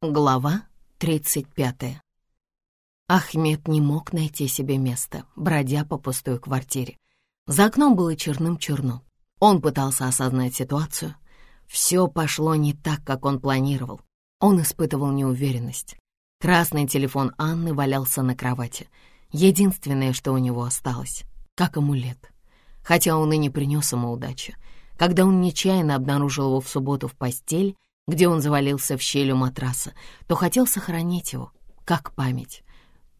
Глава 35. Ахмед не мог найти себе места, бродя по пустой квартире. За окном было черным-черно. Он пытался осознать ситуацию. Все пошло не так, как он планировал. Он испытывал неуверенность. Красный телефон Анны валялся на кровати. Единственное, что у него осталось, как амулет. Хотя он и не принес ему удачи. Когда он нечаянно обнаружил его в субботу в постель, где он завалился в щель у матраса, то хотел сохранить его, как память.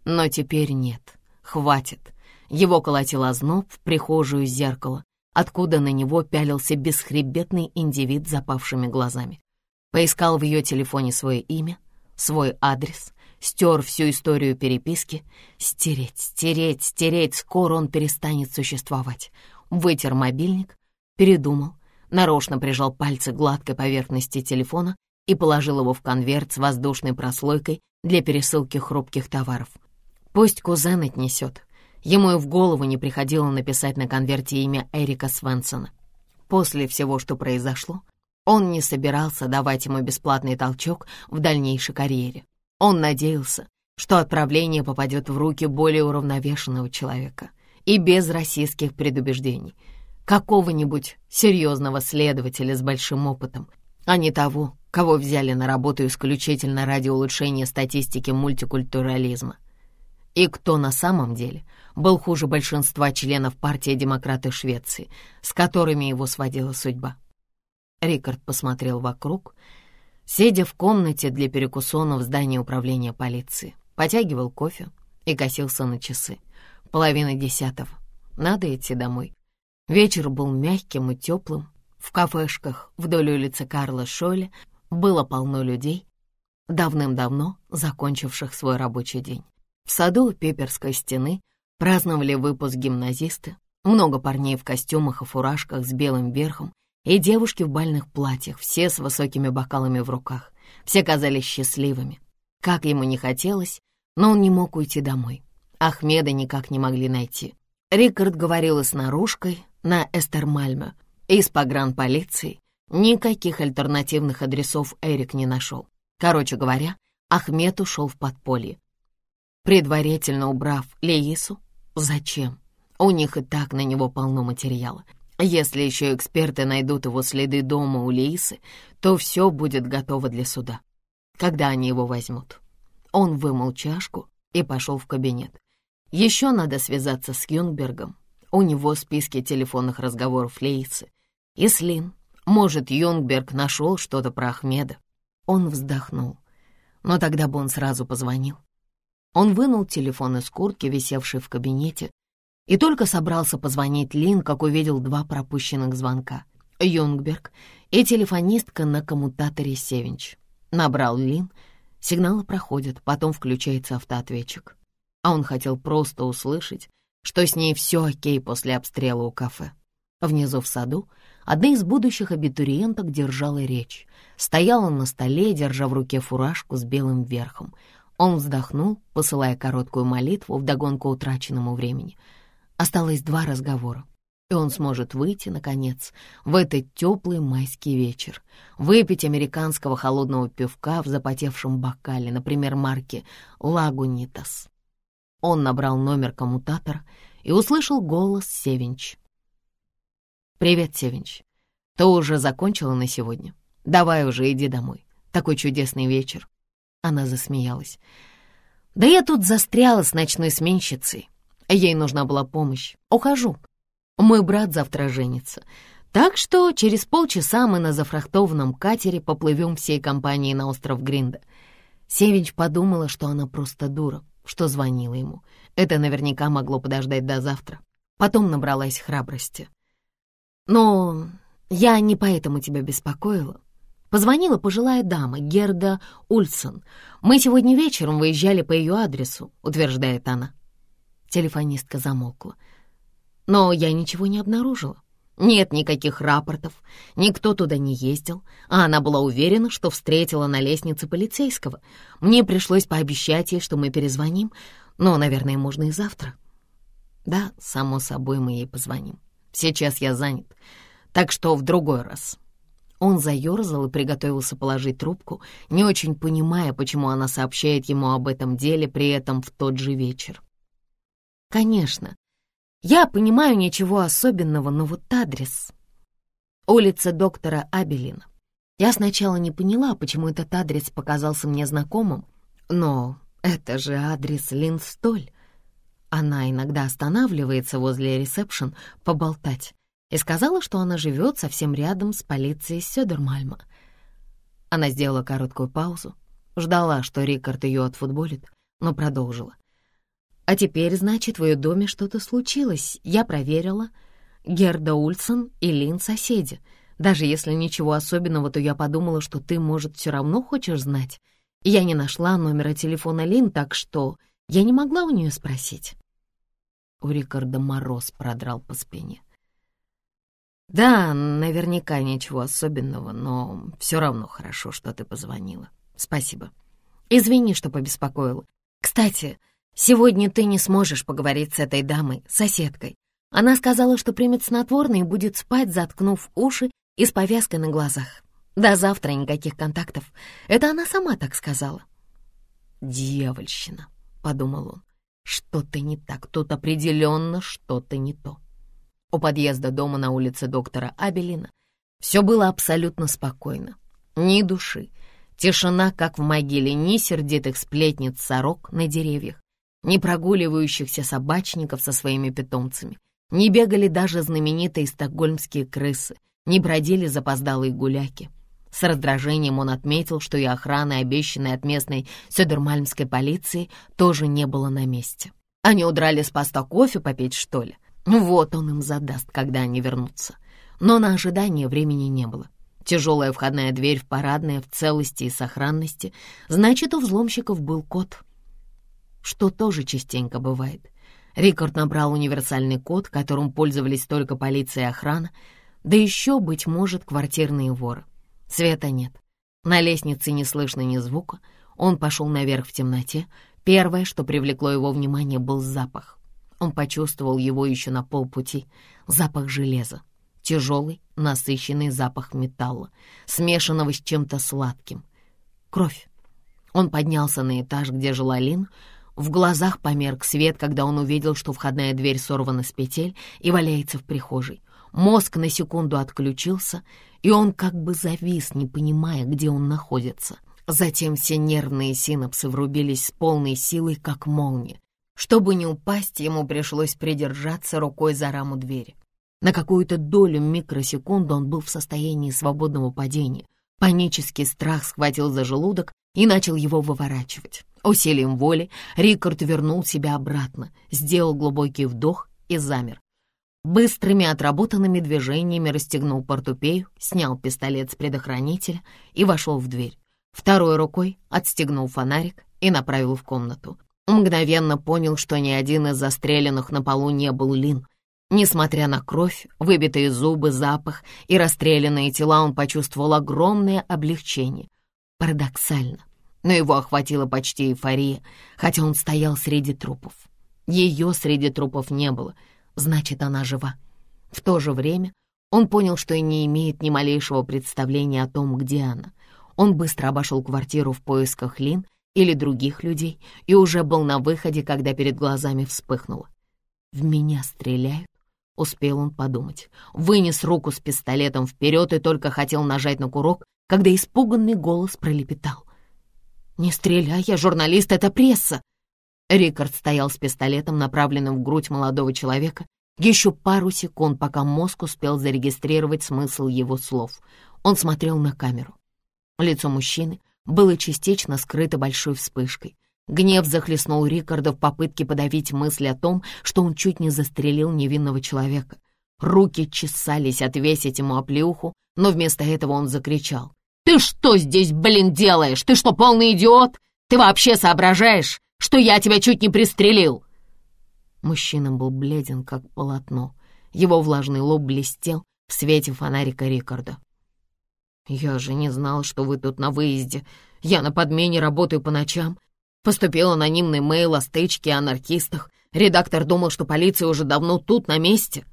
Но теперь нет, хватит. Его колотил озноб в прихожую зеркало, откуда на него пялился бесхребетный индивид с запавшими глазами. Поискал в ее телефоне свое имя, свой адрес, стер всю историю переписки. Стереть, стереть, стереть, скоро он перестанет существовать. Вытер мобильник, передумал, нарочно прижал пальцы к гладкой поверхности телефона и положил его в конверт с воздушной прослойкой для пересылки хрупких товаров. Пусть кузен отнесет. Ему и в голову не приходило написать на конверте имя Эрика Свенсона. После всего, что произошло, он не собирался давать ему бесплатный толчок в дальнейшей карьере. Он надеялся, что отправление попадет в руки более уравновешенного человека и без российских предубеждений — какого-нибудь серьезного следователя с большим опытом, а не того, кого взяли на работу исключительно ради улучшения статистики мультикультурализма. И кто на самом деле был хуже большинства членов партии демократы Швеции, с которыми его сводила судьба. Рикард посмотрел вокруг, сидя в комнате для перекусона в здании управления полиции, потягивал кофе и косился на часы. Половина десятого. Надо идти домой. Вечер был мягким и теплым. В кафешках вдоль улицы Карла Шоля было полно людей, давным-давно закончивших свой рабочий день. В саду у Пеперской стены праздновали выпуск гимназисты, много парней в костюмах и фуражках с белым верхом и девушки в бальных платьях, все с высокими бокалами в руках. Все казались счастливыми. Как ему не хотелось, но он не мог уйти домой. Ахмеда никак не могли найти. Рикард говорила с наружкой, на Эстермальме. Из погранполиции никаких альтернативных адресов Эрик не нашел. Короче говоря, Ахмед ушел в подполье. Предварительно убрав Леису, зачем? У них и так на него полно материала. Если еще эксперты найдут его следы дома у Леисы, то все будет готово для суда. Когда они его возьмут? Он вымыл чашку и пошел в кабинет. Еще надо связаться с Юнгбергом, у него списки телефонных разговоров Лейсы. И Слин. Может, Юнгберг нашел что-то про Ахмеда. Он вздохнул. Но тогда бы он сразу позвонил. Он вынул телефон из куртки, висевшей в кабинете, и только собрался позвонить Лин, как увидел два пропущенных звонка. Юнгберг и телефонистка на коммутаторе Севинч. Набрал Лин, сигналы проходят, потом включается автоответчик. А он хотел просто услышать, что с ней все окей после обстрела у кафе. Внизу в саду одна из будущих абитуриенток держала речь. Стояла на столе, держа в руке фуражку с белым верхом. Он вздохнул, посылая короткую молитву вдогонку утраченному времени. Осталось два разговора, и он сможет выйти, наконец, в этот теплый майский вечер, выпить американского холодного пивка в запотевшем бокале, например, марки «Лагунитас». Он набрал номер коммутатора и услышал голос Севинч. «Привет, Севинч. Ты уже закончила на сегодня? Давай уже иди домой. Такой чудесный вечер». Она засмеялась. «Да я тут застряла с ночной сменщицей. Ей нужна была помощь. Ухожу. Мой брат завтра женится. Так что через полчаса мы на зафрахтованном катере поплывем всей компанией на остров Гринда». Севинч подумала, что она просто дура что звонила ему. Это наверняка могло подождать до завтра. Потом набралась храбрости. «Но я не поэтому тебя беспокоила. Позвонила пожилая дама, Герда Ульсон. Мы сегодня вечером выезжали по ее адресу», — утверждает она. Телефонистка замолкла. «Но я ничего не обнаружила. Нет никаких рапортов, никто туда не ездил, а она была уверена, что встретила на лестнице полицейского. Мне пришлось пообещать ей, что мы перезвоним, но, наверное, можно и завтра. Да, само собой, мы ей позвоним. Сейчас я занят, так что в другой раз. Он заерзал и приготовился положить трубку, не очень понимая, почему она сообщает ему об этом деле при этом в тот же вечер. «Конечно, я понимаю ничего особенного, но вот адрес...» Улица доктора Абелина. Я сначала не поняла, почему этот адрес показался мне знакомым, но это же адрес Линстоль. Она иногда останавливается возле ресепшн поболтать и сказала, что она живет совсем рядом с полицией Сёдермальма. Она сделала короткую паузу, ждала, что Рикард ее отфутболит, но продолжила. «А теперь, значит, в ее доме что-то случилось. Я проверила. Герда Ульсон и Лин соседи. Даже если ничего особенного, то я подумала, что ты, может, все равно хочешь знать. Я не нашла номера телефона Лин, так что я не могла у нее спросить». У Рикарда мороз продрал по спине. «Да, наверняка ничего особенного, но все равно хорошо, что ты позвонила. Спасибо. Извини, что побеспокоила. Кстати, сегодня ты не сможешь поговорить с этой дамой, соседкой. Она сказала, что примет снотворное и будет спать, заткнув уши и с повязкой на глазах. До завтра никаких контактов. Это она сама так сказала». «Дьявольщина», — подумал он. «Что-то не так, тут определенно что-то не то». У подъезда дома на улице доктора Абелина все было абсолютно спокойно. Ни души. Тишина, как в могиле, ни сердитых сплетниц сорок на деревьях, ни прогуливающихся собачников со своими питомцами, не бегали даже знаменитые стокгольмские крысы, не бродили запоздалые гуляки. С раздражением он отметил, что и охраны, обещанной от местной сёдермальмской полиции, тоже не было на месте. Они удрали с поста кофе попить, что ли? Ну вот он им задаст, когда они вернутся. Но на ожидание времени не было. Тяжелая входная дверь в парадное в целости и сохранности, значит, у взломщиков был код. Что тоже частенько бывает. Рикард набрал универсальный код, которым пользовались только полиция и охрана, да еще, быть может, квартирные воры. Света нет. На лестнице не слышно ни звука. Он пошел наверх в темноте. Первое, что привлекло его внимание, был запах. Он почувствовал его еще на полпути. Запах железа. Тяжелый, насыщенный запах металла, смешанного с чем-то сладким. Кровь. Он поднялся на этаж, где жила Лин. В глазах померк свет, когда он увидел, что входная дверь сорвана с петель и валяется в прихожей. Мозг на секунду отключился, и он как бы завис, не понимая, где он находится. Затем все нервные синапсы врубились с полной силой, как молния. Чтобы не упасть, ему пришлось придержаться рукой за раму двери. На какую-то долю микросекунды он был в состоянии свободного падения. Панический страх схватил за желудок и начал его выворачивать. Усилием воли Рикард вернул себя обратно, сделал глубокий вдох и замер. Быстрыми отработанными движениями расстегнул портупею, снял пистолет с предохранителя и вошел в дверь. Второй рукой отстегнул фонарик и направил в комнату. Мгновенно понял, что ни один из застреленных на полу не был Лин. Несмотря на кровь, выбитые зубы, запах и расстрелянные тела, он почувствовал огромное облегчение. Парадоксально, но его охватила почти эйфория, хотя он стоял среди трупов. Ее среди трупов не было, значит, она жива. В то же время он понял, что и не имеет ни малейшего представления о том, где она. Он быстро обошел квартиру в поисках Лин или других людей, и уже был на выходе, когда перед глазами вспыхнуло. «В меня стреляют?» — успел он подумать. Вынес руку с пистолетом вперед и только хотел нажать на курок, когда испуганный голос пролепетал. «Не стреляй, я журналист, это пресса!» Рикард стоял с пистолетом, направленным в грудь молодого человека, еще пару секунд, пока мозг успел зарегистрировать смысл его слов. Он смотрел на камеру. Лицо мужчины было частично скрыто большой вспышкой. Гнев захлестнул Рикарда в попытке подавить мысль о том, что он чуть не застрелил невинного человека. Руки чесались отвесить ему оплеуху, но вместо этого он закричал. «Ты что здесь, блин, делаешь? Ты что, полный идиот? Ты вообще соображаешь, что я тебя чуть не пристрелил?» Мужчина был бледен, как полотно. Его влажный лоб блестел в свете фонарика Рикарда. «Я же не знал, что вы тут на выезде. Я на подмене работаю по ночам. Поступил анонимный мейл о стычке и анархистах. Редактор думал, что полиция уже давно тут, на месте».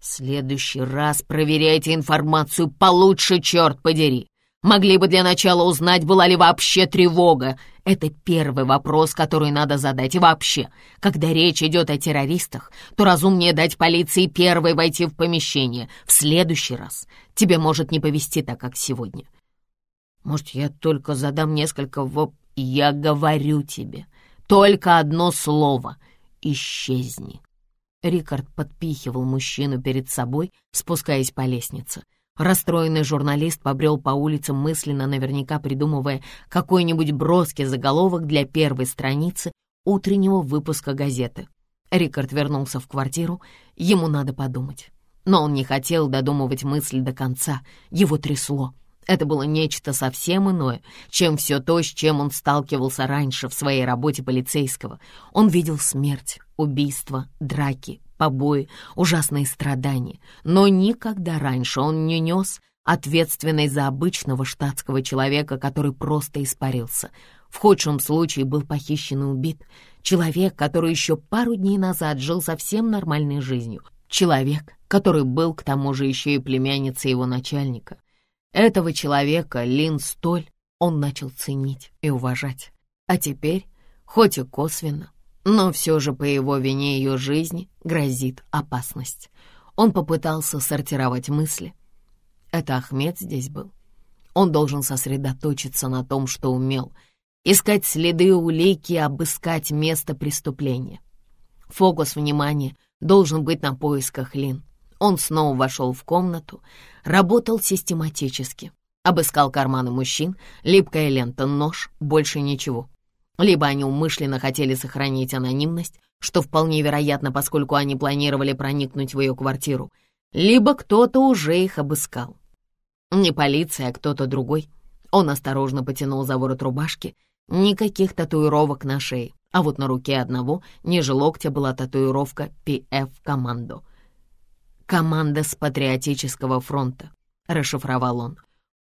Следующий раз проверяйте информацию получше, черт подери. Могли бы для начала узнать, была ли вообще тревога. Это первый вопрос, который надо задать. Вообще, когда речь идет о террористах, то разумнее дать полиции первой войти в помещение. В следующий раз тебе может не повезти так, как сегодня. Может, я только задам несколько воп... Я говорю тебе, только одно слово — исчезни. Рикард подпихивал мужчину перед собой, спускаясь по лестнице. Расстроенный журналист побрел по улицам мысленно, наверняка придумывая какой-нибудь броский заголовок для первой страницы утреннего выпуска газеты. Рикард вернулся в квартиру, ему надо подумать. Но он не хотел додумывать мысль до конца, его трясло. Это было нечто совсем иное, чем все то, с чем он сталкивался раньше в своей работе полицейского. Он видел смерть, убийства, драки, побои, ужасные страдания, но никогда раньше он не нес ответственность за обычного штатского человека, который просто испарился. В худшем случае был похищен и убит. Человек, который еще пару дней назад жил совсем нормальной жизнью. Человек, который был к тому же еще и племянницей его начальника. Этого человека, Лин Столь, он начал ценить и уважать. А теперь, хоть и косвенно, но все же по его вине ее жизни грозит опасность. Он попытался сортировать мысли. Это Ахмед здесь был. Он должен сосредоточиться на том, что умел, искать следы улики обыскать место преступления. Фокус внимания должен быть на поисках Лин. Он снова вошел в комнату, работал систематически. Обыскал карманы мужчин, липкая лента, нож, больше ничего. Либо они умышленно хотели сохранить анонимность, что вполне вероятно, поскольку они планировали проникнуть в ее квартиру, либо кто-то уже их обыскал. Не полиция, а кто-то другой. Он осторожно потянул за ворот рубашки. Никаких татуировок на шее, а вот на руке одного ниже локтя была татуировка «PF Командо». «Команда с Патриотического фронта», — расшифровал он.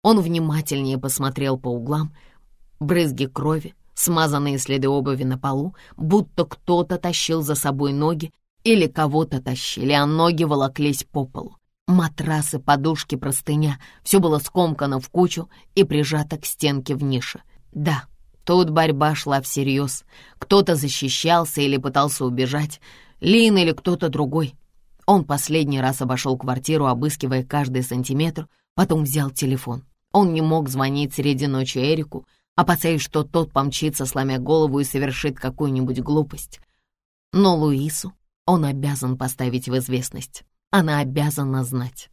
Он внимательнее посмотрел по углам. Брызги крови, смазанные следы обуви на полу, будто кто-то тащил за собой ноги или кого-то тащили, а ноги волоклись по полу. Матрасы, подушки, простыня — все было скомкано в кучу и прижато к стенке в нише. Да, тут борьба шла всерьез. Кто-то защищался или пытался убежать, Лин или кто-то другой. Он последний раз обошел квартиру, обыскивая каждый сантиметр, потом взял телефон. Он не мог звонить среди ночи Эрику, опасаясь, что тот помчится, сломя голову и совершит какую-нибудь глупость. Но Луису он обязан поставить в известность. Она обязана знать.